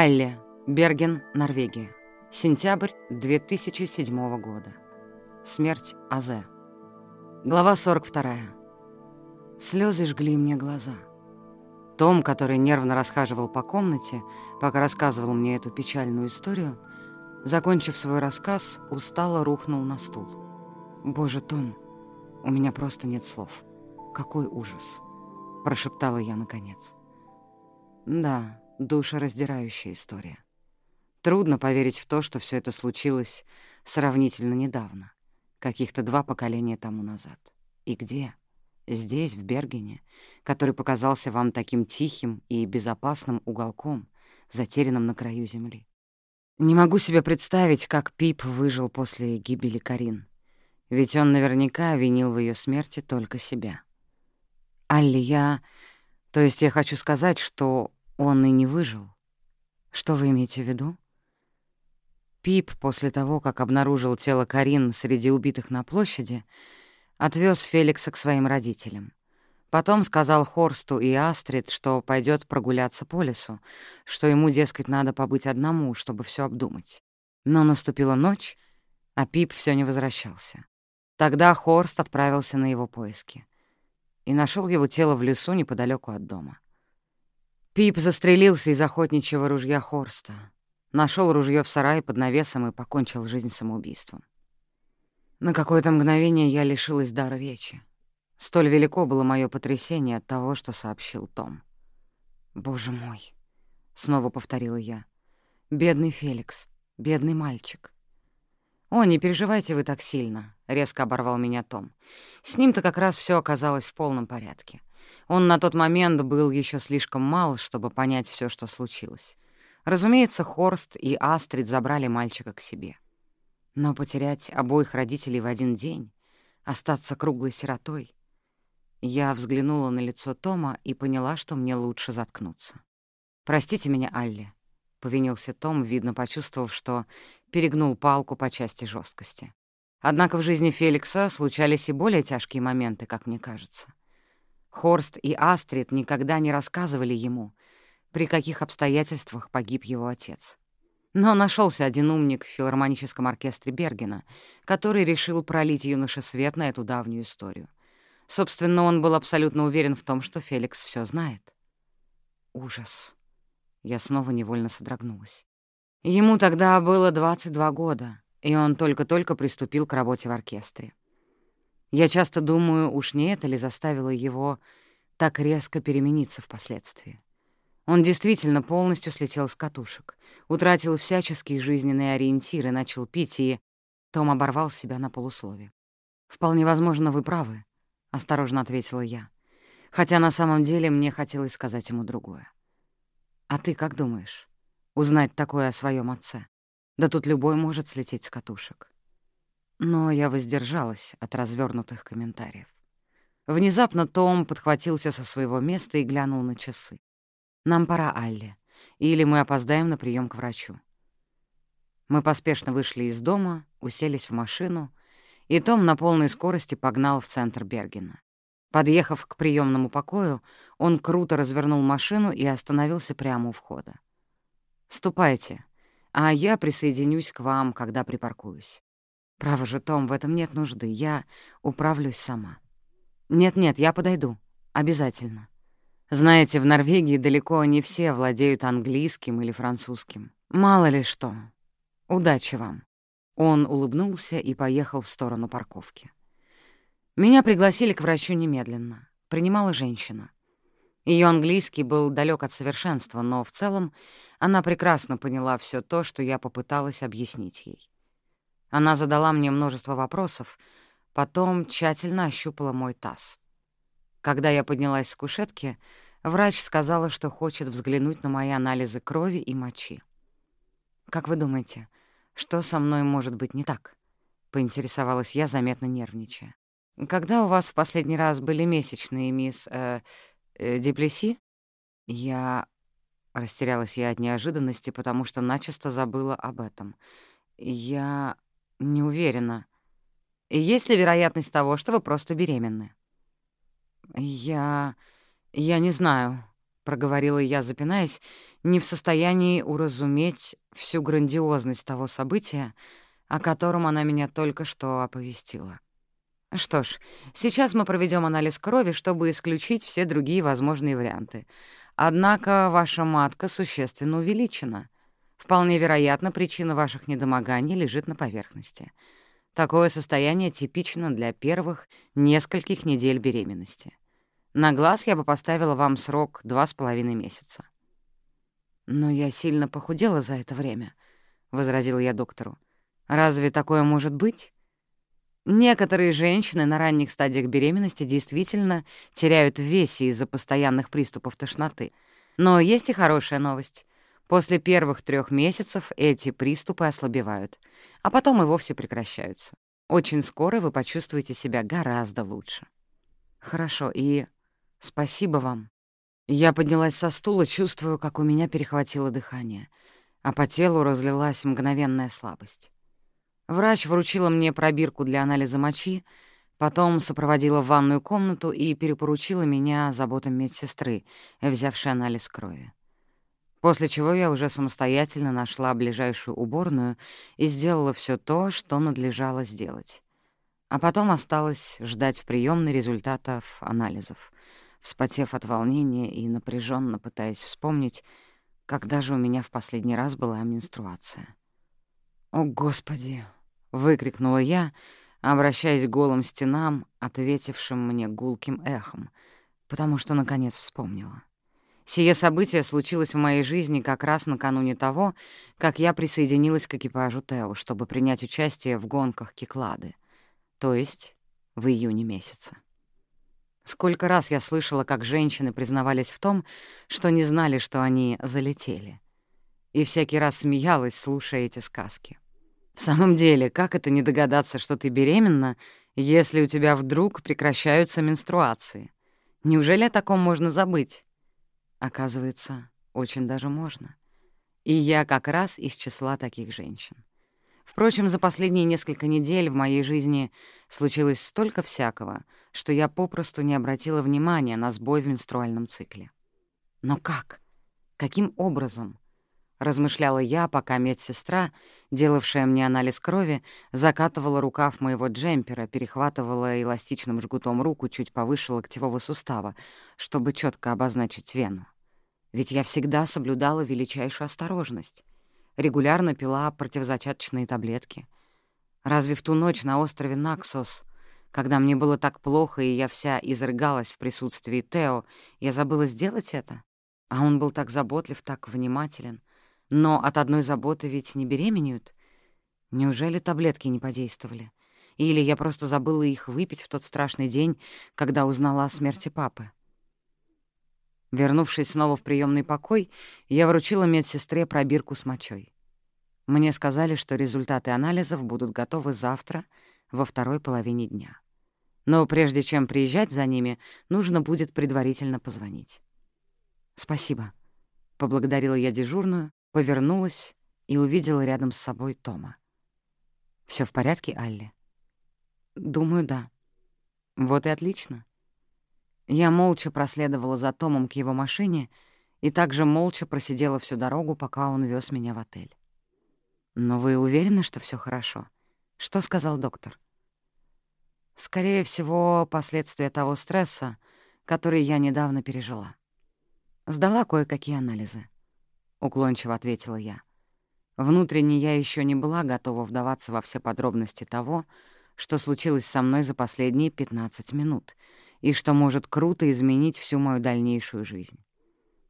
Алле, Берген, Норвегия. Сентябрь 2007 года. Смерть Азе. Глава 42. Слезы жгли мне глаза. Том, который нервно расхаживал по комнате, пока рассказывал мне эту печальную историю, закончив свой рассказ, устало рухнул на стул. «Боже, Том, у меня просто нет слов. Какой ужас!» — прошептала я наконец. «Да, душераздирающая история. Трудно поверить в то, что все это случилось сравнительно недавно, каких-то два поколения тому назад. И где?» здесь, в Бергене, который показался вам таким тихим и безопасным уголком, затерянным на краю земли. Не могу себе представить, как Пип выжил после гибели Карин, ведь он наверняка винил в ее смерти только себя. Алли, я... То есть я хочу сказать, что он и не выжил. Что вы имеете в виду? Пип после того, как обнаружил тело Карин среди убитых на площади, Отвез Феликса к своим родителям. Потом сказал Хорсту и Астрид, что пойдет прогуляться по лесу, что ему, дескать, надо побыть одному, чтобы все обдумать. Но наступила ночь, а Пип все не возвращался. Тогда Хорст отправился на его поиски и нашел его тело в лесу неподалеку от дома. Пип застрелился из охотничьего ружья Хорста, нашел ружье в сарае под навесом и покончил жизнь самоубийством. На какое-то мгновение я лишилась дара речи. Столь велико было мое потрясение от того, что сообщил Том. «Боже мой!» — снова повторила я. «Бедный Феликс, бедный мальчик». «О, не переживайте вы так сильно», — резко оборвал меня Том. «С ним-то как раз все оказалось в полном порядке. Он на тот момент был еще слишком мал, чтобы понять все, что случилось. Разумеется, Хорст и Астрид забрали мальчика к себе. Но потерять обоих родителей в один день, остаться круглой сиротой... Я взглянула на лицо Тома и поняла, что мне лучше заткнуться. «Простите меня, Алли», — повинился Том, видно почувствовав, что перегнул палку по части жесткости. Однако в жизни Феликса случались и более тяжкие моменты, как мне кажется. Хорст и Астрид никогда не рассказывали ему, при каких обстоятельствах погиб его отец. Но нашелся один умник в филармоническом оркестре Бергена, который решил пролить юноше свет на эту давнюю историю. Собственно, он был абсолютно уверен в том, что Феликс все знает. Ужас. Я снова невольно содрогнулась. Ему тогда было 22 года, и он только-только приступил к работе в оркестре. Я часто думаю, уж не это ли заставило его так резко перемениться впоследствии. Он действительно полностью слетел с катушек, утратил всяческие жизненные ориентиры, начал пить и... Том оборвал себя на полуслове. «Вполне возможно, вы правы», — осторожно ответила я. Хотя на самом деле мне хотелось сказать ему другое. «А ты как думаешь? Узнать такое о своем отце? Да тут любой может слететь с катушек». Но я воздержалась от развернутых комментариев. Внезапно Том подхватился со своего места и глянул на часы. «Нам пора, Алле, или мы опоздаем на прием к врачу». Мы поспешно вышли из дома, уселись в машину, и Том на полной скорости погнал в центр Бергена. Подъехав к приемному покою, он круто развернул машину и остановился прямо у входа. «Ступайте, а я присоединюсь к вам, когда припаркуюсь. Право же, Том, в этом нет нужды, я управлюсь сама. Нет-нет, я подойду, обязательно». Знаете, в Норвегии далеко не все владеют английским или французским. Мало ли что. Удачи вам. Он улыбнулся и поехал в сторону парковки. Меня пригласили к врачу немедленно. Принимала женщина. Ее английский был далек от совершенства, но в целом она прекрасно поняла все то, что я попыталась объяснить ей. Она задала мне множество вопросов, потом тщательно ощупала мой таз. Когда я поднялась с кушетки, врач сказала, что хочет взглянуть на мои анализы крови и мочи. «Как вы думаете, что со мной может быть не так?» — поинтересовалась я, заметно нервничая. «Когда у вас в последний раз были месячные, мисс... Э, э, Деплеси?» Я... Растерялась я от неожиданности, потому что начисто забыла об этом. Я не уверена. Есть ли вероятность того, что вы просто беременны? «Я... я не знаю», — проговорила я, запинаясь, не в состоянии уразуметь всю грандиозность того события, о котором она меня только что оповестила. Что ж, сейчас мы проведем анализ крови, чтобы исключить все другие возможные варианты. Однако ваша матка существенно увеличена. Вполне вероятно, причина ваших недомоганий лежит на поверхности. Такое состояние типично для первых нескольких недель беременности. На глаз я бы поставила вам срок два с половиной месяца. «Но я сильно похудела за это время», — возразила я доктору. «Разве такое может быть?» Некоторые женщины на ранних стадиях беременности действительно теряют в весе из-за постоянных приступов тошноты. Но есть и хорошая новость. После первых трех месяцев эти приступы ослабевают, а потом и вовсе прекращаются. Очень скоро вы почувствуете себя гораздо лучше. Хорошо, и спасибо вам. Я поднялась со стула, чувствую, как у меня перехватило дыхание, а по телу разлилась мгновенная слабость. Врач вручила мне пробирку для анализа мочи, потом сопроводила в ванную комнату и перепоручила меня заботам медсестры, взявшей анализ крови. После чего я уже самостоятельно нашла ближайшую уборную и сделала все то, что надлежало сделать. А потом осталось ждать в приемной результатов анализов, вспотев от волнения и напряженно пытаясь вспомнить, когда же у меня в последний раз была менструация. О, Господи! — выкрикнула я, обращаясь к голым стенам, ответившим мне гулким эхом, потому что, наконец, вспомнила. Сие событие случилось в моей жизни как раз накануне того, как я присоединилась к экипажу Тео, чтобы принять участие в гонках Киклады, то есть в июне месяце. Сколько раз я слышала, как женщины признавались в том, что не знали, что они залетели. И всякий раз смеялась, слушая эти сказки. В самом деле, как это не догадаться, что ты беременна, если у тебя вдруг прекращаются менструации? Неужели о таком можно забыть? Оказывается, очень даже можно. И я как раз из числа таких женщин. Впрочем, за последние несколько недель в моей жизни случилось столько всякого, что я попросту не обратила внимания на сбой в менструальном цикле. Но как? Каким образом? — размышляла я, пока медсестра, делавшая мне анализ крови, закатывала рукав моего джемпера, перехватывала эластичным жгутом руку чуть повыше локтевого сустава, чтобы четко обозначить вену. Ведь я всегда соблюдала величайшую осторожность. Регулярно пила противозачаточные таблетки. Разве в ту ночь на острове Наксос, когда мне было так плохо и я вся изрыгалась в присутствии Тео, я забыла сделать это? А он был так заботлив, так внимателен — но от одной заботы ведь не беременеют. Неужели таблетки не подействовали? Или я просто забыла их выпить в тот страшный день, когда узнала о смерти папы? Вернувшись снова в приемный покой, я вручила медсестре пробирку с мочой. Мне сказали, что результаты анализов будут готовы завтра, во второй половине дня. Но прежде чем приезжать за ними, нужно будет предварительно позвонить. «Спасибо», — поблагодарила я дежурную, повернулась и увидела рядом с собой Тома. Все в порядке, Алли?» «Думаю, да». «Вот и отлично». Я молча проследовала за Томом к его машине и также молча просидела всю дорогу, пока он вез меня в отель. «Но вы уверены, что все хорошо?» «Что сказал доктор?» «Скорее всего, последствия того стресса, который я недавно пережила. Сдала кое-какие анализы. — уклончиво ответила я. Внутренне я еще не была готова вдаваться во все подробности того, что случилось со мной за последние 15 минут и что может круто изменить всю мою дальнейшую жизнь.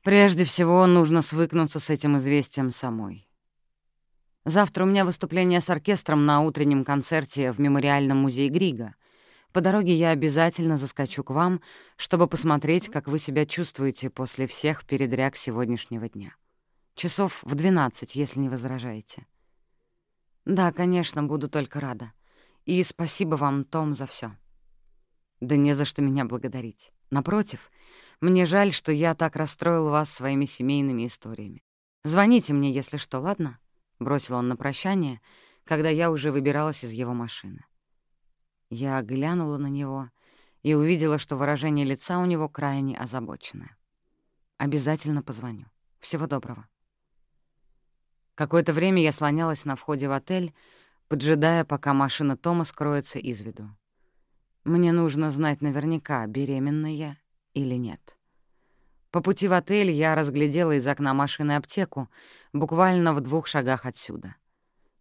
Прежде всего, нужно свыкнуться с этим известием самой. Завтра у меня выступление с оркестром на утреннем концерте в Мемориальном музее Грига. По дороге я обязательно заскочу к вам, чтобы посмотреть, как вы себя чувствуете после всех передряг сегодняшнего дня. Часов в двенадцать, если не возражаете. Да, конечно, буду только рада. И спасибо вам, Том, за все. Да не за что меня благодарить. Напротив, мне жаль, что я так расстроил вас своими семейными историями. Звоните мне, если что, ладно?» — бросил он на прощание, когда я уже выбиралась из его машины. Я глянула на него и увидела, что выражение лица у него крайне озабоченное. Обязательно позвоню. Всего доброго. Какое-то время я слонялась на входе в отель, поджидая, пока машина Тома скроется из виду. Мне нужно знать наверняка, беременна я или нет. По пути в отель я разглядела из окна машины аптеку, буквально в двух шагах отсюда.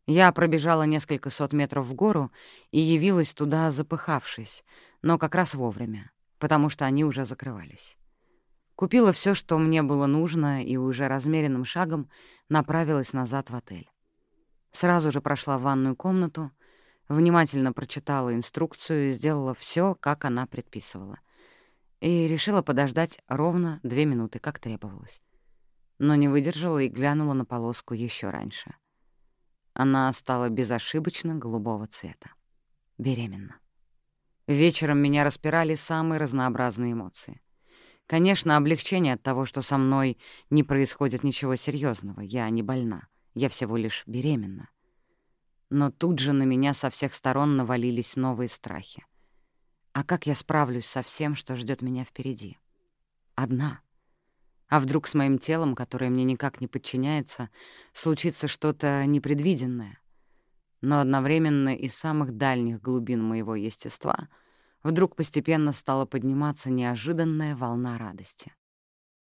Я пробежала несколько сот метров в гору и явилась туда, запыхавшись, но как раз вовремя, потому что они уже закрывались. Купила все, что мне было нужно, и уже размеренным шагом направилась назад в отель. Сразу же прошла в ванную комнату, внимательно прочитала инструкцию и сделала все, как она предписывала. И решила подождать ровно две минуты, как требовалось. Но не выдержала и глянула на полоску еще раньше. Она стала безошибочно голубого цвета. Беременна. Вечером меня распирали самые разнообразные эмоции. Конечно, облегчение от того, что со мной не происходит ничего серьезного. Я не больна. Я всего лишь беременна. Но тут же на меня со всех сторон навалились новые страхи. А как я справлюсь со всем, что ждет меня впереди? Одна. А вдруг с моим телом, которое мне никак не подчиняется, случится что-то непредвиденное? Но одновременно из самых дальних глубин моего естества — вдруг постепенно стала подниматься неожиданная волна радости.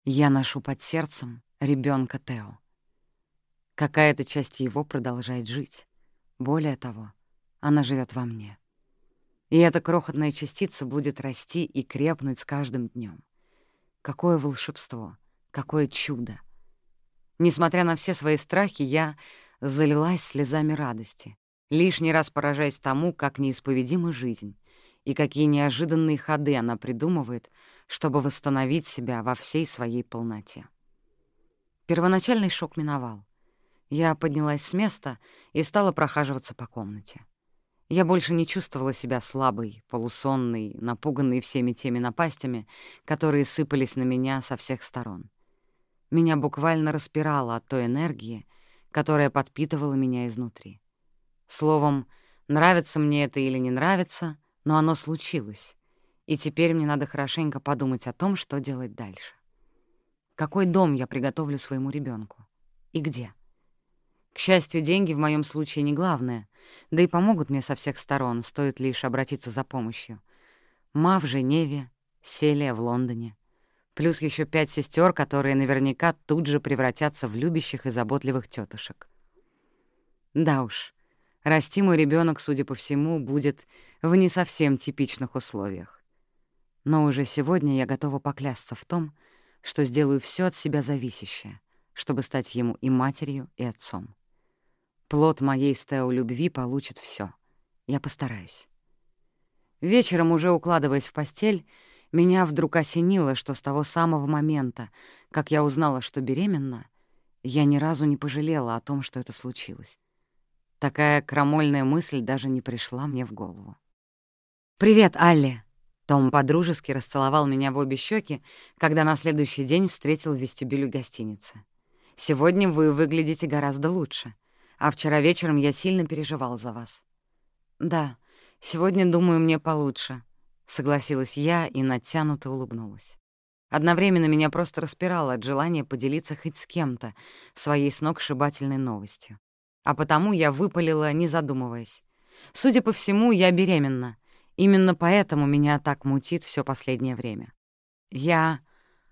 Я ношу под сердцем ребенка Тео. Какая-то часть его продолжает жить. Более того, она живет во мне. И эта крохотная частица будет расти и крепнуть с каждым днем. Какое волшебство, какое чудо! Несмотря на все свои страхи, я залилась слезами радости, лишний раз поражаясь тому, как неисповедима жизнь, и какие неожиданные ходы она придумывает, чтобы восстановить себя во всей своей полноте. Первоначальный шок миновал. Я поднялась с места и стала прохаживаться по комнате. Я больше не чувствовала себя слабой, полусонной, напуганной всеми теми напастями, которые сыпались на меня со всех сторон. Меня буквально распирало от той энергии, которая подпитывала меня изнутри. Словом, нравится мне это или не нравится, но оно случилось, и теперь мне надо хорошенько подумать о том, что делать дальше. Какой дом я приготовлю своему ребенку И где? К счастью, деньги в моем случае не главное, да и помогут мне со всех сторон, стоит лишь обратиться за помощью. Ма в Женеве, Селия в Лондоне. Плюс еще пять сестер, которые наверняка тут же превратятся в любящих и заботливых тетушек. Да уж, Расти мой ребенок, судя по всему, будет в не совсем типичных условиях. Но уже сегодня я готова поклясться в том, что сделаю все от себя зависящее, чтобы стать ему и матерью, и отцом. Плод моей стео любви получит все. Я постараюсь. Вечером, уже укладываясь в постель, меня вдруг осенило, что с того самого момента, как я узнала, что беременна, я ни разу не пожалела о том, что это случилось. Такая крамольная мысль даже не пришла мне в голову. «Привет, Алли!» Том подружески расцеловал меня в обе щеки, когда на следующий день встретил в вестибюле гостиницы. «Сегодня вы выглядите гораздо лучше, а вчера вечером я сильно переживал за вас». «Да, сегодня, думаю, мне получше», — согласилась я и натянуто улыбнулась. Одновременно меня просто распирало от желания поделиться хоть с кем-то своей сногсшибательной новостью а потому я выпалила, не задумываясь. Судя по всему, я беременна. Именно поэтому меня так мутит все последнее время. Я...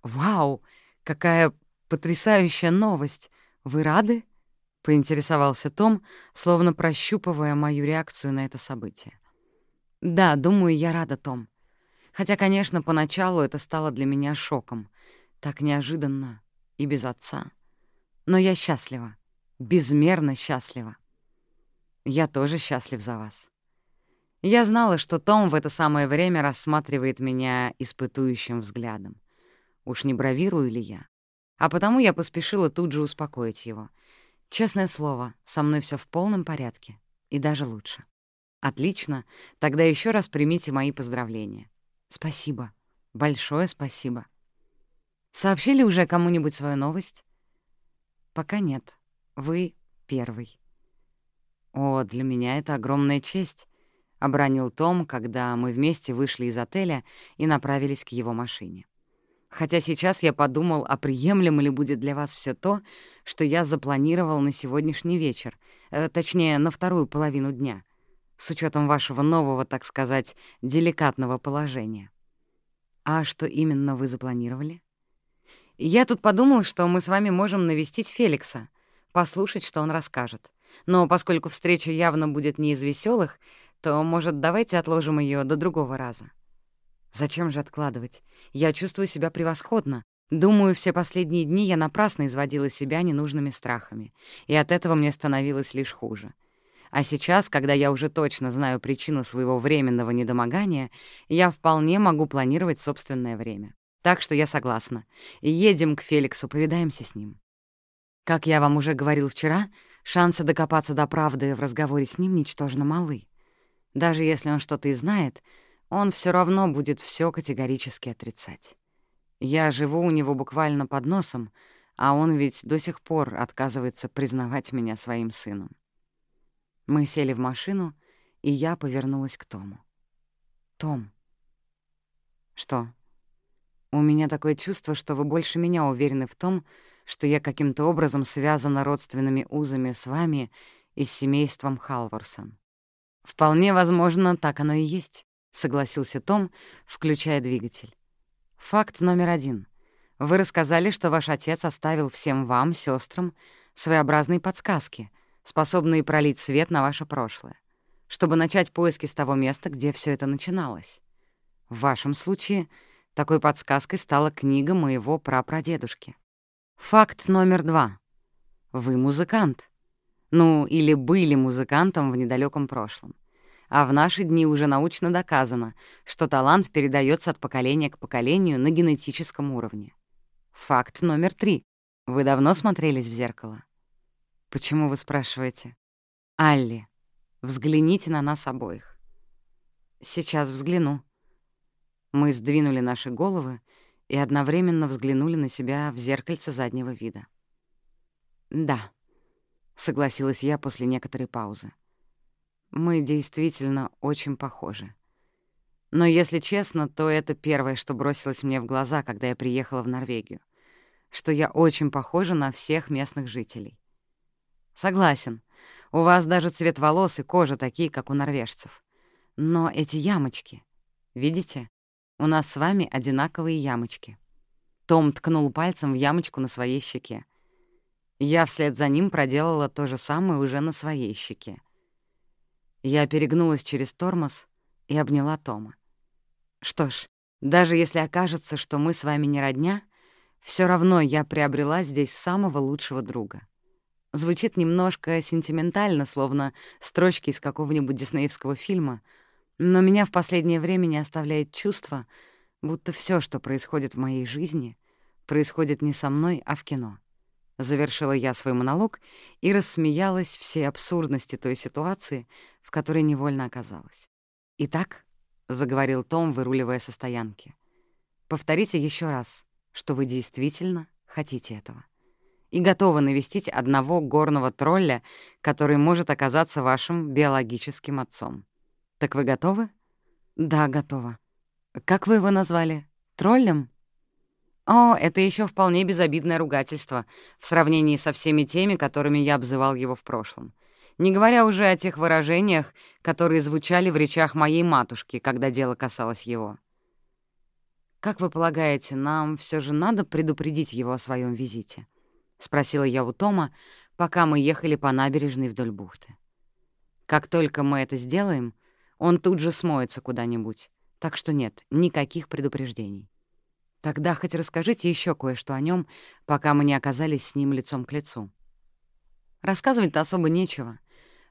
Вау, какая потрясающая новость! Вы рады? Поинтересовался Том, словно прощупывая мою реакцию на это событие. Да, думаю, я рада, Том. Хотя, конечно, поначалу это стало для меня шоком. Так неожиданно и без отца. Но я счастлива безмерно счастлива. Я тоже счастлив за вас. Я знала, что Том в это самое время рассматривает меня испытующим взглядом. Уж не бравирую ли я? А потому я поспешила тут же успокоить его. Честное слово, со мной все в полном порядке. И даже лучше. Отлично. Тогда еще раз примите мои поздравления. Спасибо. Большое спасибо. Сообщили уже кому-нибудь свою новость? Пока нет. Вы первый. «О, для меня это огромная честь», — обронил Том, когда мы вместе вышли из отеля и направились к его машине. Хотя сейчас я подумал, а приемлемо ли будет для вас все то, что я запланировал на сегодняшний вечер, э, точнее, на вторую половину дня, с учетом вашего нового, так сказать, деликатного положения. А что именно вы запланировали? Я тут подумал, что мы с вами можем навестить Феликса, послушать, что он расскажет. Но поскольку встреча явно будет не из веселых, то, может, давайте отложим ее до другого раза. Зачем же откладывать? Я чувствую себя превосходно. Думаю, все последние дни я напрасно изводила себя ненужными страхами, и от этого мне становилось лишь хуже. А сейчас, когда я уже точно знаю причину своего временного недомогания, я вполне могу планировать собственное время. Так что я согласна. Едем к Феликсу, повидаемся с ним. Как я вам уже говорил вчера, шансы докопаться до правды в разговоре с ним ничтожно малы. Даже если он что-то и знает — он все равно будет все категорически отрицать. Я живу у него буквально под носом, а он ведь до сих пор отказывается признавать меня своим сыном. Мы сели в машину, и я повернулась к Тому. «Том». «Что?» «У меня такое чувство, что вы больше меня уверены в том, что я каким-то образом связана родственными узами с вами и с семейством Халварсон. Вполне возможно, так оно и есть. — согласился Том, включая двигатель. «Факт номер один. Вы рассказали, что ваш отец оставил всем вам, сестрам, своеобразные подсказки, способные пролить свет на ваше прошлое, чтобы начать поиски с того места, где все это начиналось. В вашем случае такой подсказкой стала книга моего прапрадедушки. Факт номер два. Вы музыкант. Ну, или были музыкантом в недалеком прошлом. А в наши дни уже научно доказано, что талант передается от поколения к поколению на генетическом уровне. Факт номер три. Вы давно смотрелись в зеркало? Почему вы спрашиваете? Алли, взгляните на нас обоих. Сейчас взгляну. Мы сдвинули наши головы и одновременно взглянули на себя в зеркальце заднего вида. «Да», — согласилась я после некоторой паузы. Мы действительно очень похожи. Но если честно, то это первое, что бросилось мне в глаза, когда я приехала в Норвегию, что я очень похожа на всех местных жителей. Согласен, у вас даже цвет волос и кожа такие, как у норвежцев. Но эти ямочки, видите? У нас с вами одинаковые ямочки. Том ткнул пальцем в ямочку на своей щеке. Я вслед за ним проделала то же самое уже на своей щеке. Я перегнулась через тормоз и обняла Тома. Что ж, даже если окажется, что мы с вами не родня, все равно я приобрела здесь самого лучшего друга. Звучит немножко сентиментально, словно строчки из какого-нибудь диснеевского фильма, но меня в последнее время не оставляет чувство, будто все, что происходит в моей жизни, происходит не со мной, а в кино. Завершила я свой монолог и рассмеялась всей абсурдности той ситуации, в которой невольно оказалась. «Итак», — заговорил Том, выруливая со стоянки, — «повторите еще раз, что вы действительно хотите этого. И готовы навестить одного горного тролля, который может оказаться вашим биологическим отцом. Так вы готовы?» «Да, готова. Как вы его назвали? Троллем?» О, это еще вполне безобидное ругательство в сравнении со всеми теми, которыми я обзывал его в прошлом. Не говоря уже о тех выражениях, которые звучали в речах моей матушки, когда дело касалось его. «Как вы полагаете, нам все же надо предупредить его о своем визите?» — спросила я у Тома, пока мы ехали по набережной вдоль бухты. «Как только мы это сделаем, он тут же смоется куда-нибудь, так что нет, никаких предупреждений. Тогда хоть расскажите еще кое-что о нем, пока мы не оказались с ним лицом к лицу. Рассказывать-то особо нечего.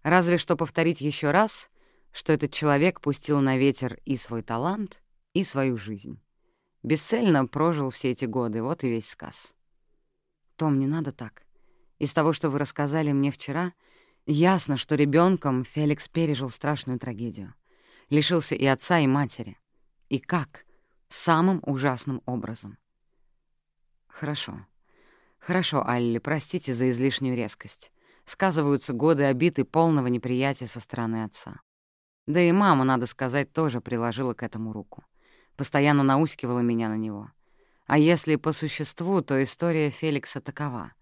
Разве что повторить еще раз, что этот человек пустил на ветер и свой талант, и свою жизнь. Бесцельно прожил все эти годы, вот и весь сказ. Том, не надо так. Из того, что вы рассказали мне вчера, ясно, что ребенком Феликс пережил страшную трагедию. Лишился и отца, и матери. И как? самым ужасным образом. Хорошо. Хорошо, Алли, простите за излишнюю резкость. Сказываются годы обид и полного неприятия со стороны отца. Да и мама, надо сказать, тоже приложила к этому руку. Постоянно наускивала меня на него. А если по существу, то история Феликса такова.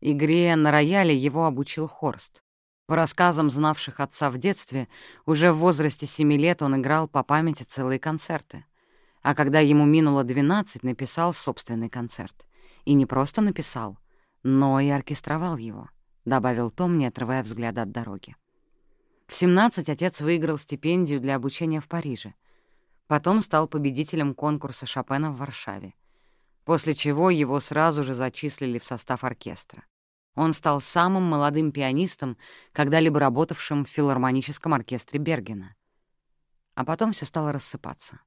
Игре на рояле его обучил Хорст. По рассказам знавших отца в детстве, уже в возрасте семи лет он играл по памяти целые концерты. А когда ему минуло 12, написал собственный концерт. И не просто написал, но и оркестровал его, — добавил Том, не отрывая взгляда от дороги. В 17 отец выиграл стипендию для обучения в Париже. Потом стал победителем конкурса Шопена в Варшаве после чего его сразу же зачислили в состав оркестра. Он стал самым молодым пианистом, когда-либо работавшим в филармоническом оркестре Бергена. А потом все стало рассыпаться.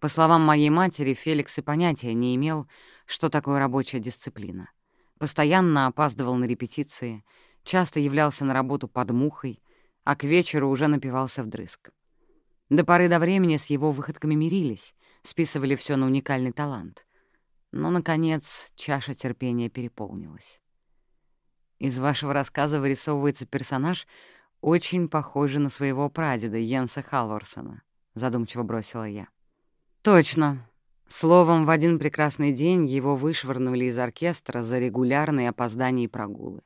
По словам моей матери, Феликс и понятия не имел, что такое рабочая дисциплина. Постоянно опаздывал на репетиции, часто являлся на работу под мухой, а к вечеру уже напивался вдрызг. До поры до времени с его выходками мирились, списывали все на уникальный талант. Но, наконец, чаша терпения переполнилась. Из вашего рассказа вырисовывается персонаж, очень похожий на своего прадеда Йенса Халварсона, — задумчиво бросила я. Точно. Словом, в один прекрасный день его вышвырнули из оркестра за регулярные опоздания и прогулы.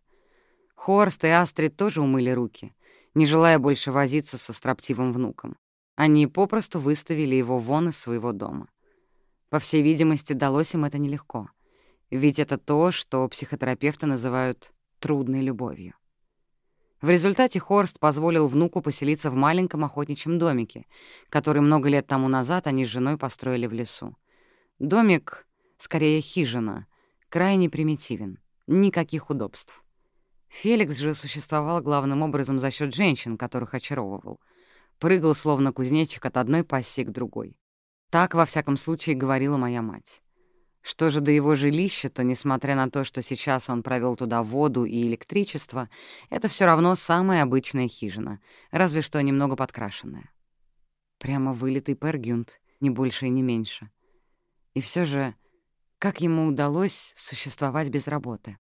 Хорст и Астрид тоже умыли руки, не желая больше возиться со строптивым внуком. Они попросту выставили его вон из своего дома. По всей видимости, далось им это нелегко. Ведь это то, что психотерапевты называют «трудной любовью». В результате Хорст позволил внуку поселиться в маленьком охотничьем домике, который много лет тому назад они с женой построили в лесу. Домик, скорее хижина, крайне примитивен, никаких удобств. Феликс же существовал главным образом за счет женщин, которых очаровывал. Прыгал, словно кузнечик, от одной пассии к другой. Так, во всяком случае, говорила моя мать. Что же до его жилища, то, несмотря на то, что сейчас он провел туда воду и электричество, это все равно самая обычная хижина, разве что немного подкрашенная. Прямо вылитый пергюнт, не больше и не меньше. И все же, как ему удалось существовать без работы?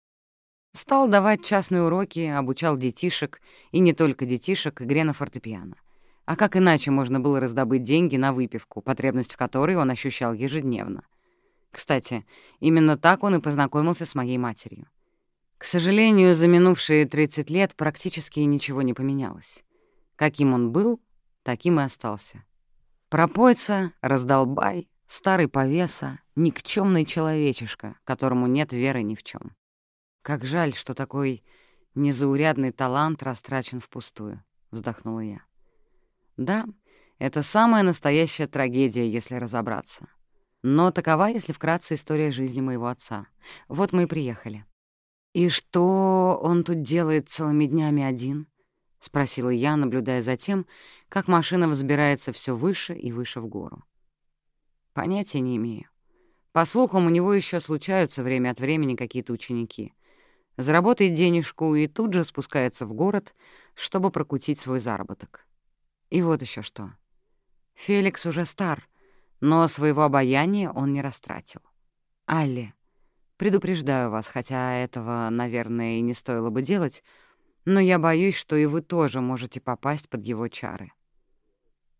Стал давать частные уроки, обучал детишек, и не только детишек, игре на фортепиано. А как иначе можно было раздобыть деньги на выпивку, потребность в которой он ощущал ежедневно? Кстати, именно так он и познакомился с моей матерью. К сожалению, за минувшие 30 лет практически ничего не поменялось. Каким он был, таким и остался. Пропойца, раздолбай, старый повеса, никчемный человечишка, которому нет веры ни в чем. Как жаль, что такой незаурядный талант растрачен впустую, — вздохнула я. Да, это самая настоящая трагедия, если разобраться. Но такова, если вкратце, история жизни моего отца. Вот мы и приехали. «И что он тут делает целыми днями один?» — спросила я, наблюдая за тем, как машина взбирается все выше и выше в гору. Понятия не имею. По слухам, у него еще случаются время от времени какие-то ученики. Заработает денежку и тут же спускается в город, чтобы прокутить свой заработок. И вот еще что. Феликс уже стар, но своего обаяния он не растратил. Алли, предупреждаю вас, хотя этого, наверное, и не стоило бы делать, но я боюсь, что и вы тоже можете попасть под его чары.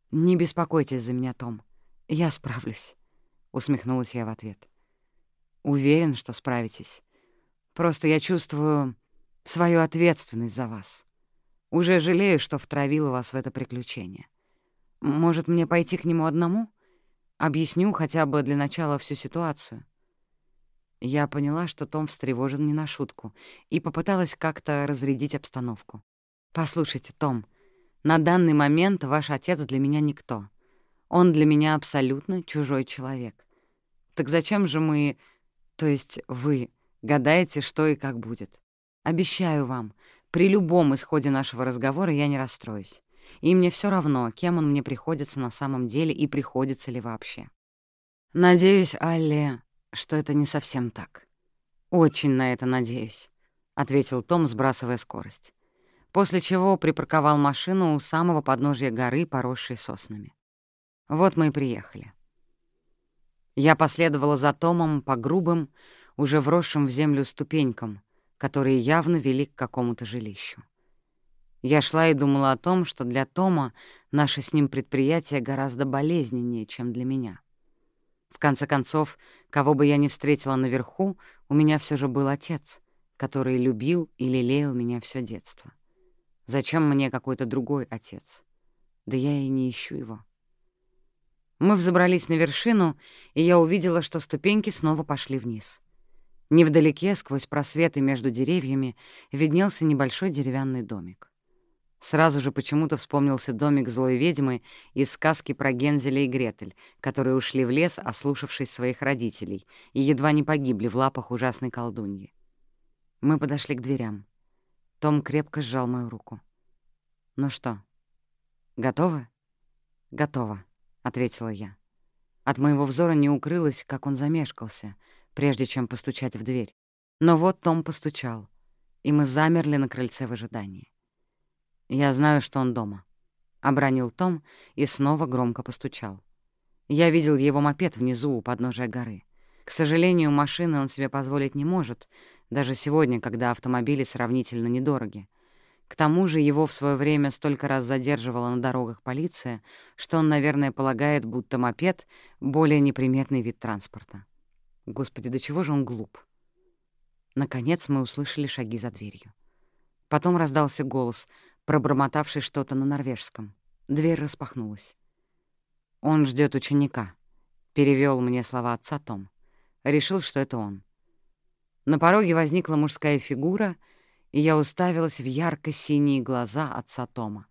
«Не беспокойтесь за меня, Том. Я справлюсь», — усмехнулась я в ответ. «Уверен, что справитесь. Просто я чувствую свою ответственность за вас. Уже жалею, что втравила вас в это приключение. Может, мне пойти к нему одному? Объясню хотя бы для начала всю ситуацию. Я поняла, что Том встревожен не на шутку, и попыталась как-то разрядить обстановку. «Послушайте, Том, на данный момент ваш отец для меня никто. Он для меня абсолютно чужой человек. Так зачем же мы, то есть вы, гадаете, что и как будет? Обещаю вам, при любом исходе нашего разговора я не расстроюсь. И мне все равно, кем он мне приходится на самом деле и приходится ли вообще. Надеюсь, Алли, что это не совсем так. Очень на это надеюсь, — ответил Том, сбрасывая скорость. После чего припарковал машину у самого подножья горы, поросшей соснами. Вот мы и приехали. Я последовала за Томом по грубым, уже вросшим в землю ступенькам, которые явно вели к какому-то жилищу. Я шла и думала о том, что для Тома наше с ним предприятие гораздо болезненнее, чем для меня. В конце концов, кого бы я ни встретила наверху, у меня все же был отец, который любил и лелеял меня все детство. Зачем мне какой-то другой отец? Да я и не ищу его. Мы взобрались на вершину, и я увидела, что ступеньки снова пошли вниз. Невдалеке, сквозь просветы между деревьями, виднелся небольшой деревянный домик. Сразу же почему-то вспомнился домик злой ведьмы из сказки про Гензеля и Гретель, которые ушли в лес, ослушавшись своих родителей, и едва не погибли в лапах ужасной колдуньи. Мы подошли к дверям. Том крепко сжал мою руку. «Ну что, готовы?» «Готово», — ответила я. От моего взора не укрылось, как он замешкался, прежде чем постучать в дверь. Но вот Том постучал, и мы замерли на крыльце в ожидании. «Я знаю, что он дома», — обронил Том и снова громко постучал. Я видел его мопед внизу у подножия горы. К сожалению, машины он себе позволить не может, даже сегодня, когда автомобили сравнительно недороги. К тому же его в свое время столько раз задерживала на дорогах полиция, что он, наверное, полагает, будто мопед — более неприметный вид транспорта. Господи, до чего же он глуп? Наконец мы услышали шаги за дверью. Потом раздался голос — пробормотавший что-то на норвежском. Дверь распахнулась. «Он ждет ученика», — перевел мне слова отца Том. Решил, что это он. На пороге возникла мужская фигура, и я уставилась в ярко-синие глаза отца Тома.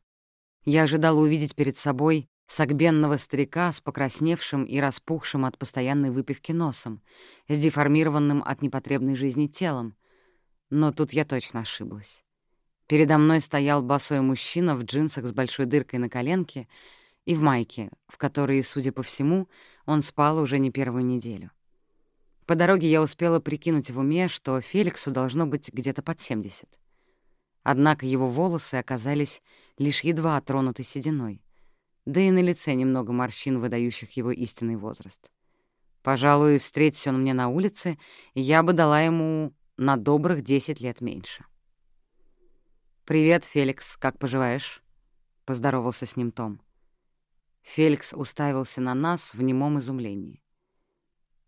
Я ожидала увидеть перед собой согбенного старика с покрасневшим и распухшим от постоянной выпивки носом, с деформированным от непотребной жизни телом, но тут я точно ошиблась. Передо мной стоял босой мужчина в джинсах с большой дыркой на коленке и в майке, в которой, судя по всему, он спал уже не первую неделю. По дороге я успела прикинуть в уме, что Феликсу должно быть где-то под 70. Однако его волосы оказались лишь едва тронуты сединой, да и на лице немного морщин, выдающих его истинный возраст. Пожалуй, встретись он мне на улице, я бы дала ему на добрых 10 лет меньше. «Привет, Феликс, как поживаешь?» — поздоровался с ним Том. Феликс уставился на нас в немом изумлении.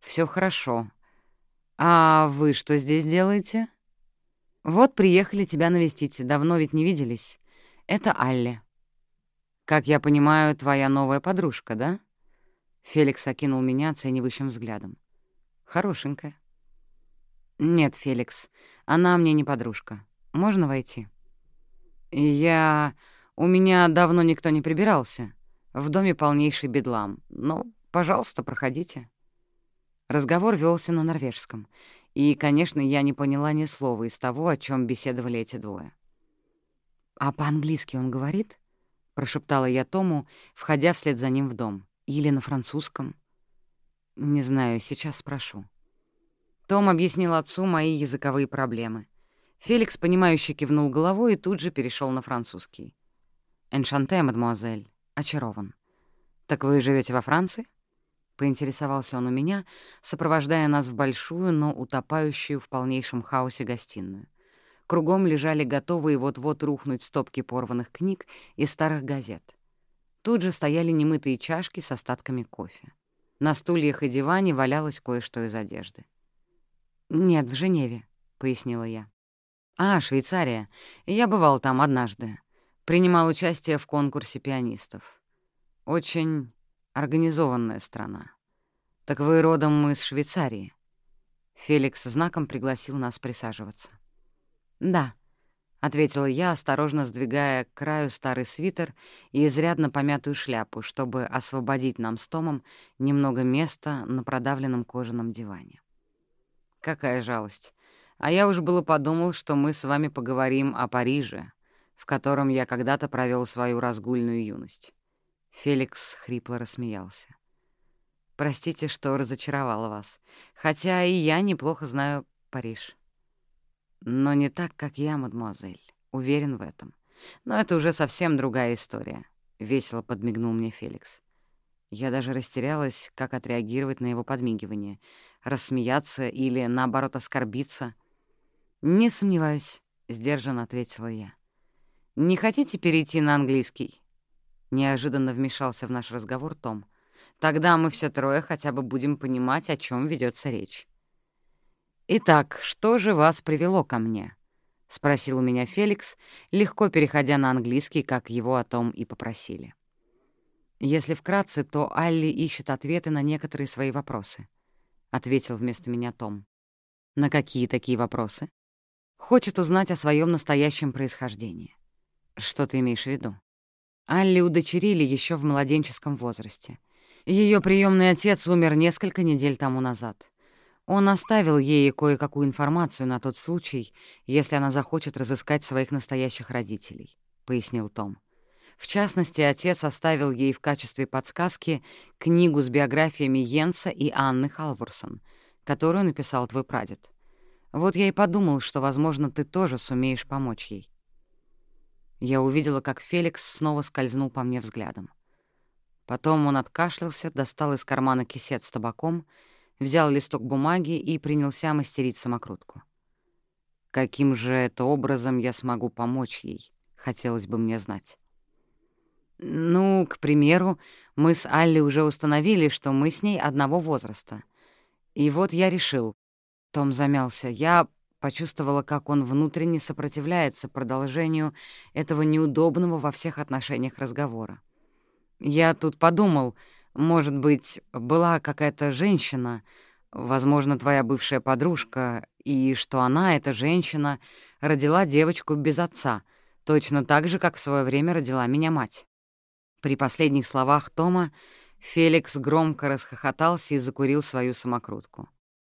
Все хорошо. А вы что здесь делаете?» «Вот приехали тебя навестить, давно ведь не виделись. Это Алли». «Как я понимаю, твоя новая подружка, да?» Феликс окинул меня оценивающим взглядом. «Хорошенькая». «Нет, Феликс, она мне не подружка. Можно войти?» «Я... У меня давно никто не прибирался. В доме полнейший бедлам. Ну, пожалуйста, проходите». Разговор велся на норвежском, и, конечно, я не поняла ни слова из того, о чем беседовали эти двое. «А по-английски он говорит?» — прошептала я Тому, входя вслед за ним в дом. «Или на французском?» «Не знаю, сейчас спрошу». Том объяснил отцу мои языковые проблемы — Феликс, понимающе кивнул головой и тут же перешел на французский. «Эншанте, мадемуазель. Очарован. Так вы живете во Франции?» Поинтересовался он у меня, сопровождая нас в большую, но утопающую в полнейшем хаосе гостиную. Кругом лежали готовые вот-вот рухнуть стопки порванных книг и старых газет. Тут же стояли немытые чашки с остатками кофе. На стульях и диване валялось кое-что из одежды. «Нет, в Женеве», — пояснила я. «А, Швейцария. Я бывал там однажды. Принимал участие в конкурсе пианистов. Очень организованная страна. Так вы родом из Швейцарии?» Феликс знаком пригласил нас присаживаться. «Да», — ответила я, осторожно сдвигая к краю старый свитер и изрядно помятую шляпу, чтобы освободить нам с Томом немного места на продавленном кожаном диване. Какая жалость. А я уж было подумал, что мы с вами поговорим о Париже, в котором я когда-то провел свою разгульную юность. Феликс хрипло рассмеялся. «Простите, что разочаровала вас, хотя и я неплохо знаю Париж. Но не так, как я, мадемуазель, уверен в этом. Но это уже совсем другая история», — весело подмигнул мне Феликс. Я даже растерялась, как отреагировать на его подмигивание, рассмеяться или, наоборот, оскорбиться — «Не сомневаюсь», — сдержанно ответила я. «Не хотите перейти на английский?» Неожиданно вмешался в наш разговор Том. Тогда мы все трое хотя бы будем понимать, о чем ведется речь. «Итак, что же вас привело ко мне?» — спросил у меня Феликс, легко переходя на английский, как его о том и попросили. Если вкратце, то Алли ищет ответы на некоторые свои вопросы, — ответил вместо меня Том. На какие такие вопросы? Хочет узнать о своем настоящем происхождении. Что ты имеешь в виду? Алли удочерили еще в младенческом возрасте. Ее приемный отец умер несколько недель тому назад. Он оставил ей кое-какую информацию на тот случай, если она захочет разыскать своих настоящих родителей, — пояснил Том. В частности, отец оставил ей в качестве подсказки книгу с биографиями Йенса и Анны Халворсон, которую написал твой прадед. Вот я и подумал, что, возможно, ты тоже сумеешь помочь ей. Я увидела, как Феликс снова скользнул по мне взглядом. Потом он откашлялся, достал из кармана кисет с табаком, взял листок бумаги и принялся мастерить самокрутку. Каким же это образом я смогу помочь ей, хотелось бы мне знать. Ну, к примеру, мы с Алли уже установили, что мы с ней одного возраста. И вот я решил. Том замялся. Я почувствовала, как он внутренне сопротивляется продолжению этого неудобного во всех отношениях разговора. Я тут подумал, может быть, была какая-то женщина, возможно, твоя бывшая подружка, и что она, эта женщина, родила девочку без отца, точно так же, как в свое время родила меня мать. При последних словах Тома Феликс громко расхохотался и закурил свою самокрутку.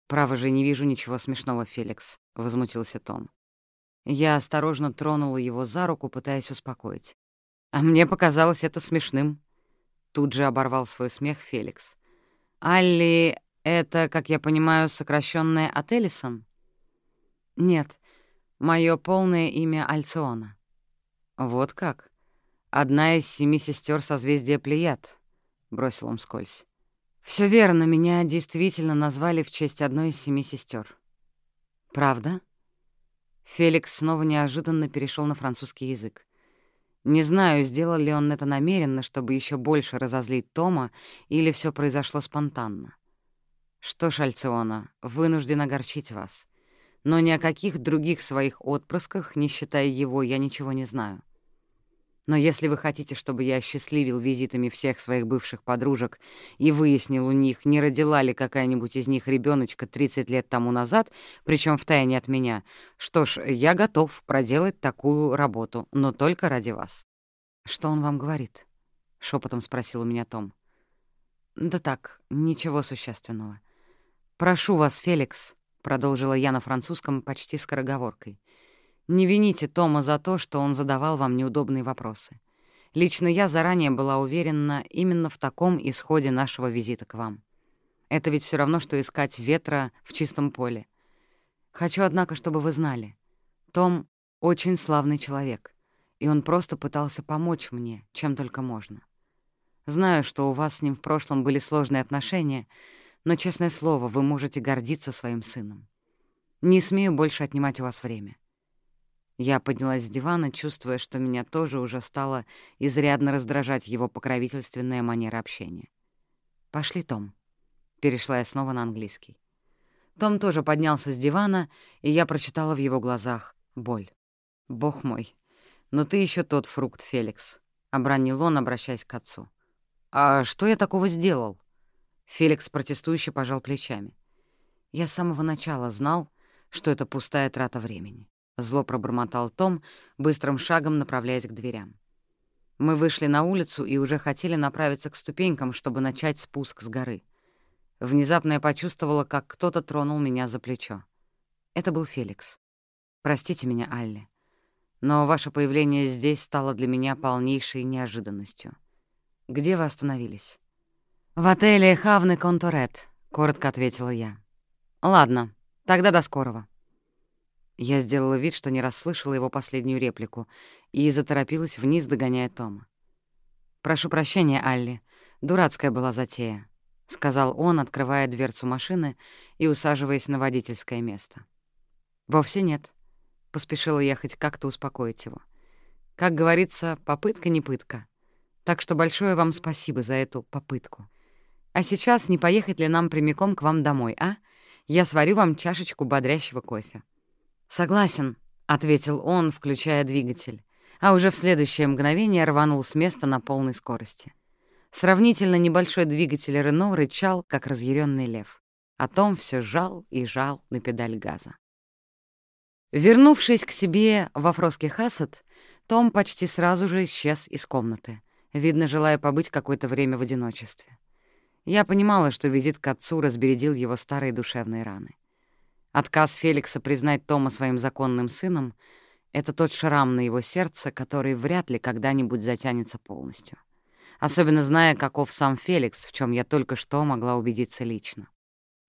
«Право же, не вижу ничего смешного, Феликс», — возмутился Том. Я осторожно тронула его за руку, пытаясь успокоить. «А мне показалось это смешным». Тут же оборвал свой смех Феликс. «Алли — это, как я понимаю, сокращенное от Эллисон?» «Нет, мое полное имя Альциона». «Вот как?» «Одна из семи сестер созвездия Плеяд», — бросил он скользь. Все верно, меня действительно назвали в честь одной из семи сестер. «Правда?» Феликс снова неожиданно перешел на французский язык. Не знаю, сделал ли он это намеренно, чтобы еще больше разозлить Тома, или все произошло спонтанно. Что ж, Альциона, вынужден огорчить вас. Но ни о каких других своих отпрысках, не считая его, я ничего не знаю. Но если вы хотите, чтобы я осчастливил визитами всех своих бывших подружек и выяснил у них, не родила ли какая-нибудь из них ребеночка 30 лет тому назад, причем втайне от меня, что ж, я готов проделать такую работу, но только ради вас. «Что он вам говорит?» — шепотом спросил у меня Том. «Да так, ничего существенного. Прошу вас, Феликс», — продолжила я на французском почти скороговоркой. Не вините Тома за то, что он задавал вам неудобные вопросы. Лично я заранее была уверена именно в таком исходе нашего визита к вам. Это ведь все равно, что искать ветра в чистом поле. Хочу, однако, чтобы вы знали. Том — очень славный человек, и он просто пытался помочь мне, чем только можно. Знаю, что у вас с ним в прошлом были сложные отношения, но, честное слово, вы можете гордиться своим сыном. Не смею больше отнимать у вас время. Я поднялась с дивана, чувствуя, что меня тоже уже стало изрядно раздражать его покровительственная манера общения. «Пошли, Том». Перешла я снова на английский. Том тоже поднялся с дивана, и я прочитала в его глазах боль. «Бог мой, но ты еще тот фрукт, Феликс», — обронил он, обращаясь к отцу. «А что я такого сделал?» Феликс протестующе пожал плечами. «Я с самого начала знал, что это пустая трата времени. Зло пробормотал Том, быстрым шагом направляясь к дверям. Мы вышли на улицу и уже хотели направиться к ступенькам, чтобы начать спуск с горы. Внезапно я почувствовала, как кто-то тронул меня за плечо. Это был Феликс. «Простите меня, Алли, но ваше появление здесь стало для меня полнейшей неожиданностью. Где вы остановились?» «В отеле «Хавны Конторет», — коротко ответила я. «Ладно, тогда до скорого». Я сделала вид, что не расслышала его последнюю реплику, и заторопилась вниз, догоняя Тома. «Прошу прощения, Алли. Дурацкая была затея», — сказал он, открывая дверцу машины и усаживаясь на водительское место. «Вовсе нет», — поспешила я хоть как-то успокоить его. «Как говорится, попытка не пытка. Так что большое вам спасибо за эту попытку. А сейчас не поехать ли нам прямиком к вам домой, а? Я сварю вам чашечку бодрящего кофе». «Согласен», — ответил он, включая двигатель, а уже в следующее мгновение рванул с места на полной скорости. Сравнительно небольшой двигатель Рено рычал, как разъяренный лев. А Том все жал и жал на педаль газа. Вернувшись к себе во Фроске Хассет, том почти сразу же исчез из комнаты, видно, желая побыть какое-то время в одиночестве. Я понимала, что визит к отцу разбередил его старые душевные раны. Отказ Феликса признать Тома своим законным сыном — это тот шрам на его сердце, который вряд ли когда-нибудь затянется полностью. Особенно зная, каков сам Феликс, в чем я только что могла убедиться лично.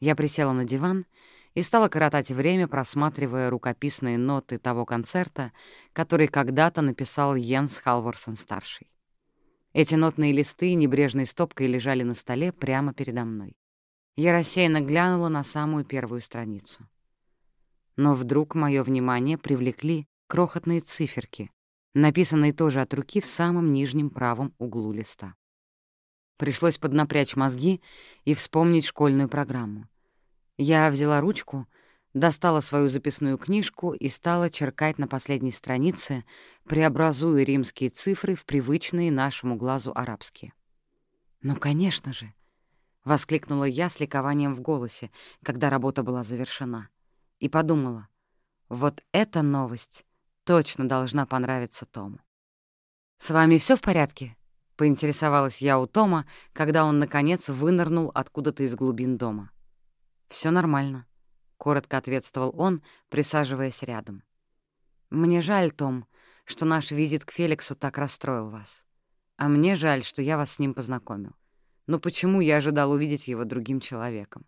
Я присела на диван и стала коротать время, просматривая рукописные ноты того концерта, который когда-то написал Йенс Халворсон-старший. Эти нотные листы небрежной стопкой лежали на столе прямо передо мной. Я рассеянно глянула на самую первую страницу. Но вдруг мое внимание привлекли крохотные циферки, написанные тоже от руки в самом нижнем правом углу листа. Пришлось поднапрячь мозги и вспомнить школьную программу. Я взяла ручку, достала свою записную книжку и стала черкать на последней странице, преобразуя римские цифры в привычные нашему глазу арабские. «Ну, конечно же!» — воскликнула я с ликованием в голосе, когда работа была завершена, и подумала, вот эта новость точно должна понравиться Тому. «С вами все в порядке?» — поинтересовалась я у Тома, когда он, наконец, вынырнул откуда-то из глубин дома. Все нормально», — коротко ответствовал он, присаживаясь рядом. «Мне жаль, Том, что наш визит к Феликсу так расстроил вас. А мне жаль, что я вас с ним познакомил. Но почему я ожидал увидеть его другим человеком?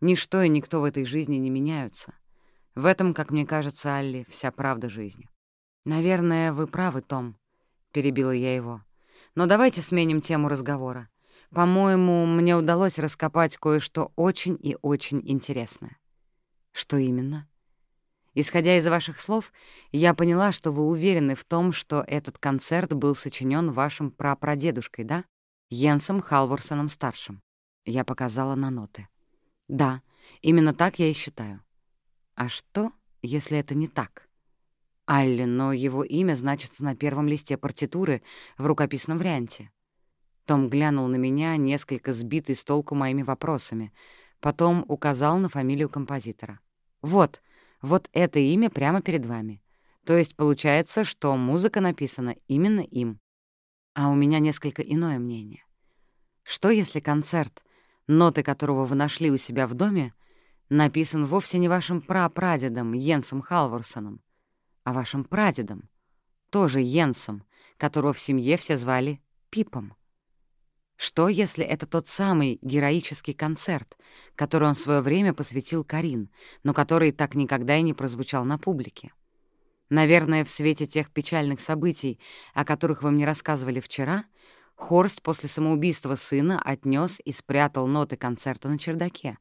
Ничто и никто в этой жизни не меняются. В этом, как мне кажется, Алли, вся правда жизни». «Наверное, вы правы, Том», — перебила я его. Но давайте сменим тему разговора. По-моему, мне удалось раскопать кое-что очень и очень интересное. Что именно? Исходя из ваших слов, я поняла, что вы уверены в том, что этот концерт был сочинен вашим прапрадедушкой, да? Йенсом Халворсоном-старшим. Я показала на ноты. Да, именно так я и считаю. А что, если это не так? Алли, но его имя значится на первом листе партитуры в рукописном варианте. Том глянул на меня, несколько сбитый с толку моими вопросами, потом указал на фамилию композитора. «Вот, вот это имя прямо перед вами. То есть получается, что музыка написана именно им. А у меня несколько иное мнение. Что если концерт, ноты которого вы нашли у себя в доме, написан вовсе не вашим прапрадедом Йенсом Халворсоном, а вашим прадедом, тоже Йенсом, которого в семье все звали Пипом. Что, если это тот самый героический концерт, который он в свое время посвятил Карин, но который так никогда и не прозвучал на публике? Наверное, в свете тех печальных событий, о которых вы мне рассказывали вчера, Хорст после самоубийства сына отнес и спрятал ноты концерта на чердаке,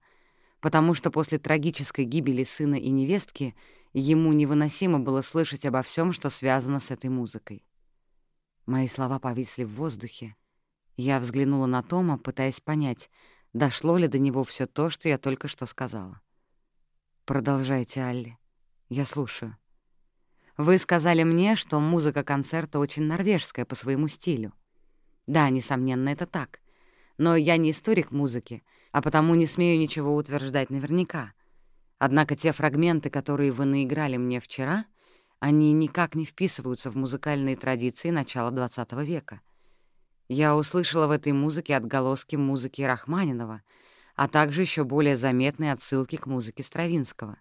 потому что после трагической гибели сына и невестки Ему невыносимо было слышать обо всем, что связано с этой музыкой. Мои слова повисли в воздухе. Я взглянула на Тома, пытаясь понять, дошло ли до него все то, что я только что сказала. «Продолжайте, Алли. Я слушаю. Вы сказали мне, что музыка концерта очень норвежская по своему стилю. Да, несомненно, это так. Но я не историк музыки, а потому не смею ничего утверждать наверняка. Однако те фрагменты, которые вы наиграли мне вчера, они никак не вписываются в музыкальные традиции начала XX века. Я услышала в этой музыке отголоски музыки Рахманинова, а также еще более заметные отсылки к музыке Стравинского.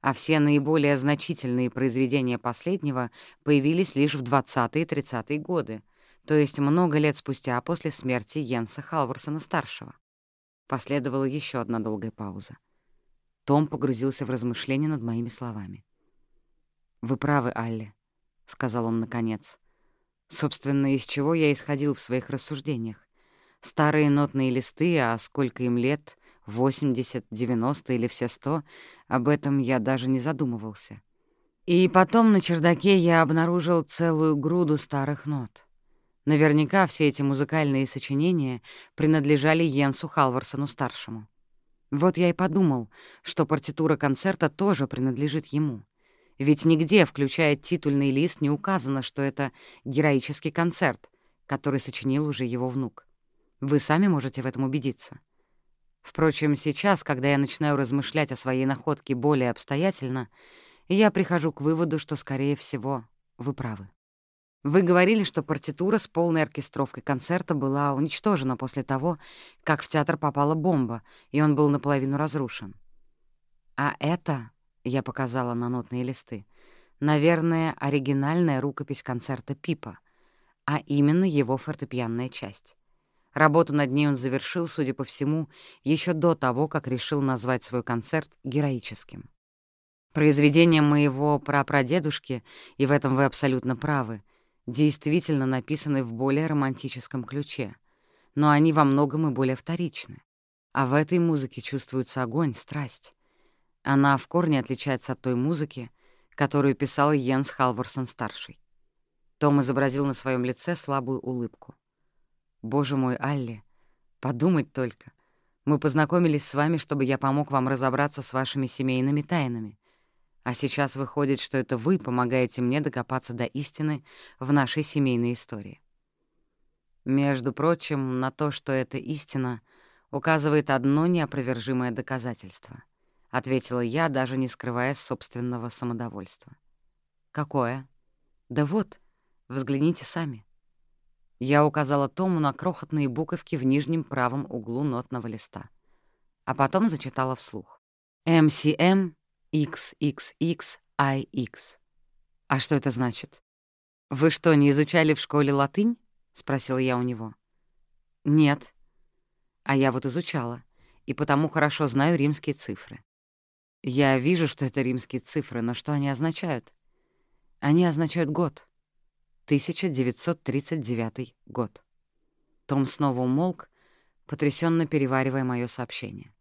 А все наиболее значительные произведения последнего появились лишь в 20-е и 30-е годы, то есть много лет спустя после смерти Йенса Халварсона-старшего. Последовала еще одна долгая пауза. Том погрузился в размышления над моими словами. «Вы правы, Алли», — сказал он наконец. «Собственно, из чего я исходил в своих рассуждениях? Старые нотные листы, а сколько им лет, 80, 90 или все сто, об этом я даже не задумывался. И потом на чердаке я обнаружил целую груду старых нот. Наверняка все эти музыкальные сочинения принадлежали Йенсу Халварсону-старшему. Вот я и подумал, что партитура концерта тоже принадлежит ему. Ведь нигде, включая титульный лист, не указано, что это героический концерт, который сочинил уже его внук. Вы сами можете в этом убедиться. Впрочем, сейчас, когда я начинаю размышлять о своей находке более обстоятельно, я прихожу к выводу, что, скорее всего, вы правы. Вы говорили, что партитура с полной оркестровкой концерта была уничтожена после того, как в театр попала бомба, и он был наполовину разрушен. А это, — я показала на нотные листы, — наверное, оригинальная рукопись концерта Пипа, а именно его фортепианная часть. Работу над ней он завершил, судя по всему, еще до того, как решил назвать свой концерт героическим. Произведения моего прапрадедушки, и в этом вы абсолютно правы, действительно написаны в более романтическом ключе, но они во многом и более вторичны. А в этой музыке чувствуется огонь, страсть. Она в корне отличается от той музыки, которую писал Йенс Халворсон-старший. Том изобразил на своем лице слабую улыбку. «Боже мой, Алли, подумать только. Мы познакомились с вами, чтобы я помог вам разобраться с вашими семейными тайнами. А сейчас выходит, что это вы помогаете мне докопаться до истины в нашей семейной истории. Между прочим, на то, что это истина, указывает одно неопровержимое доказательство —— ответила я, даже не скрывая собственного самодовольства. «Какое?» «Да вот, взгляните сами». Я указала Тому на крохотные буковки в нижнем правом углу нотного листа. А потом зачитала вслух. «МСМ XXXIX. А что это значит? Вы что, не изучали в школе латынь? Спросила я у него. Нет. А я вот изучала, и потому хорошо знаю римские цифры. Я вижу, что это римские цифры, но что они означают? Они означают год. 1939 год. Том снова умолк, потрясенно переваривая мое сообщение.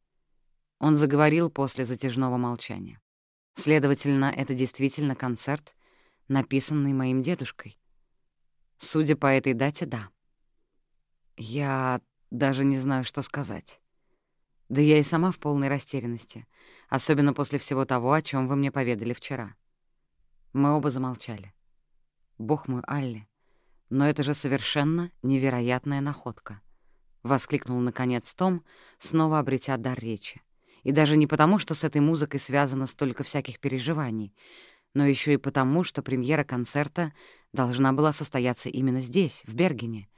Он заговорил после затяжного молчания. Следовательно, это действительно концерт, написанный моим дедушкой. Судя по этой дате, да. Я даже не знаю, что сказать. Да я и сама в полной растерянности, особенно после всего того, о чем вы мне поведали вчера. Мы оба замолчали. Бог мой, Алли, но это же совершенно невероятная находка. Воскликнул, наконец, Том, снова обретя дар речи. И даже не потому, что с этой музыкой связано столько всяких переживаний, но еще и потому, что премьера концерта должна была состояться именно здесь, в Бергене,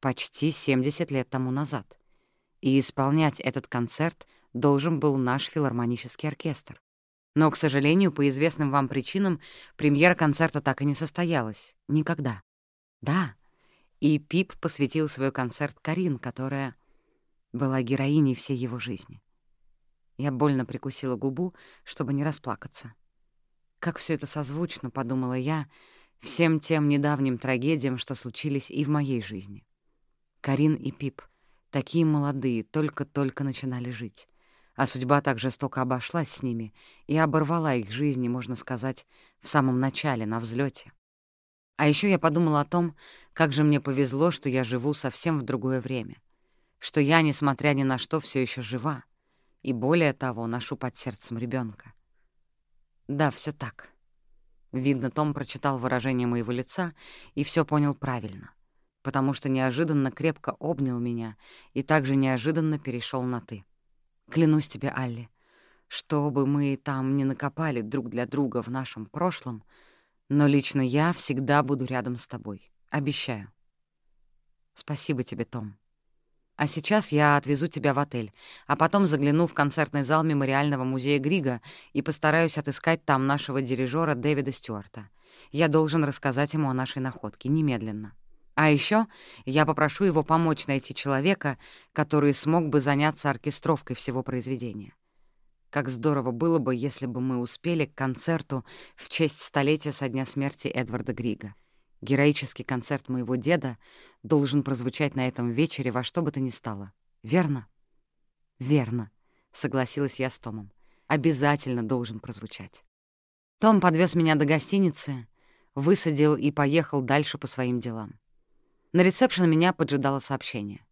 почти 70 лет тому назад. И исполнять этот концерт должен был наш филармонический оркестр. Но, к сожалению, по известным вам причинам, премьера концерта так и не состоялась. Никогда. Да. И Пип посвятил свой концерт Карин, которая была героиней всей его жизни. Я больно прикусила губу, чтобы не расплакаться. Как все это созвучно, подумала я, всем тем недавним трагедиям, что случились и в моей жизни. Карин и Пип, такие молодые, только-только начинали жить а судьба так жестоко обошлась с ними и оборвала их жизни, можно сказать, в самом начале, на взлете. А еще я подумала о том, как же мне повезло, что я живу совсем в другое время, что я, несмотря ни на что, все еще жива, и более того, ношу под сердцем ребенка. Да, все так. Видно, Том прочитал выражение моего лица и все понял правильно, потому что неожиданно крепко обнял меня и также неожиданно перешел на «ты». Клянусь тебе, Алли, что бы мы там ни накопали друг для друга в нашем прошлом, но лично я всегда буду рядом с тобой. Обещаю. Спасибо тебе, Том. А сейчас я отвезу тебя в отель, а потом загляну в концертный зал Мемориального музея Грига и постараюсь отыскать там нашего дирижера Дэвида Стюарта. Я должен рассказать ему о нашей находке немедленно. А еще я попрошу его помочь найти человека, который смог бы заняться оркестровкой всего произведения. Как здорово было бы, если бы мы успели к концерту в честь столетия со дня смерти Эдварда Грига. Героический концерт моего деда должен прозвучать на этом вечере во что бы то ни стало. Верно? Верно, — согласилась я с Томом. Обязательно должен прозвучать. Том подвез меня до гостиницы, высадил и поехал дальше по своим делам. На ресепшн меня поджидало сообщение.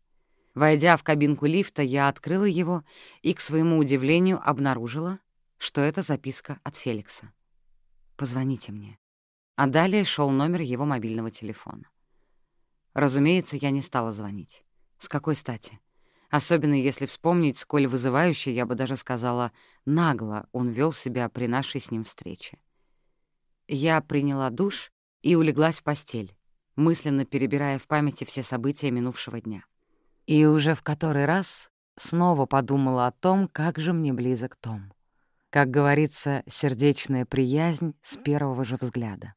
Войдя в кабинку лифта, я открыла его и, к своему удивлению, обнаружила, что это записка от Феликса. «Позвоните мне». А далее шел номер его мобильного телефона. Разумеется, я не стала звонить. С какой стати? Особенно если вспомнить, сколь вызывающе, я бы даже сказала, нагло он вел себя при нашей с ним встрече. Я приняла душ и улеглась в постель, мысленно перебирая в памяти все события минувшего дня. И уже в который раз снова подумала о том, как же мне близок Том. Как говорится, сердечная приязнь с первого же взгляда.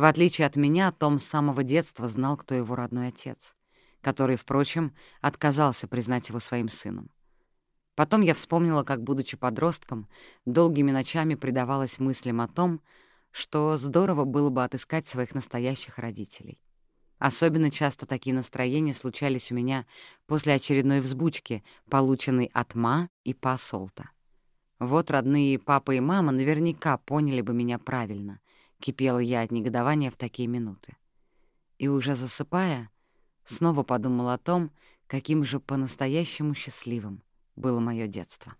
В отличие от меня, Том с самого детства знал, кто его родной отец, который, впрочем, отказался признать его своим сыном. Потом я вспомнила, как, будучи подростком, долгими ночами предавалась мыслям о том, что здорово было бы отыскать своих настоящих родителей. Особенно часто такие настроения случались у меня после очередной взбучки, полученной от Ма и Пасолта. Вот родные папа и мама наверняка поняли бы меня правильно, кипела я от негодования в такие минуты. И уже засыпая, снова подумал о том, каким же по-настоящему счастливым было мое детство.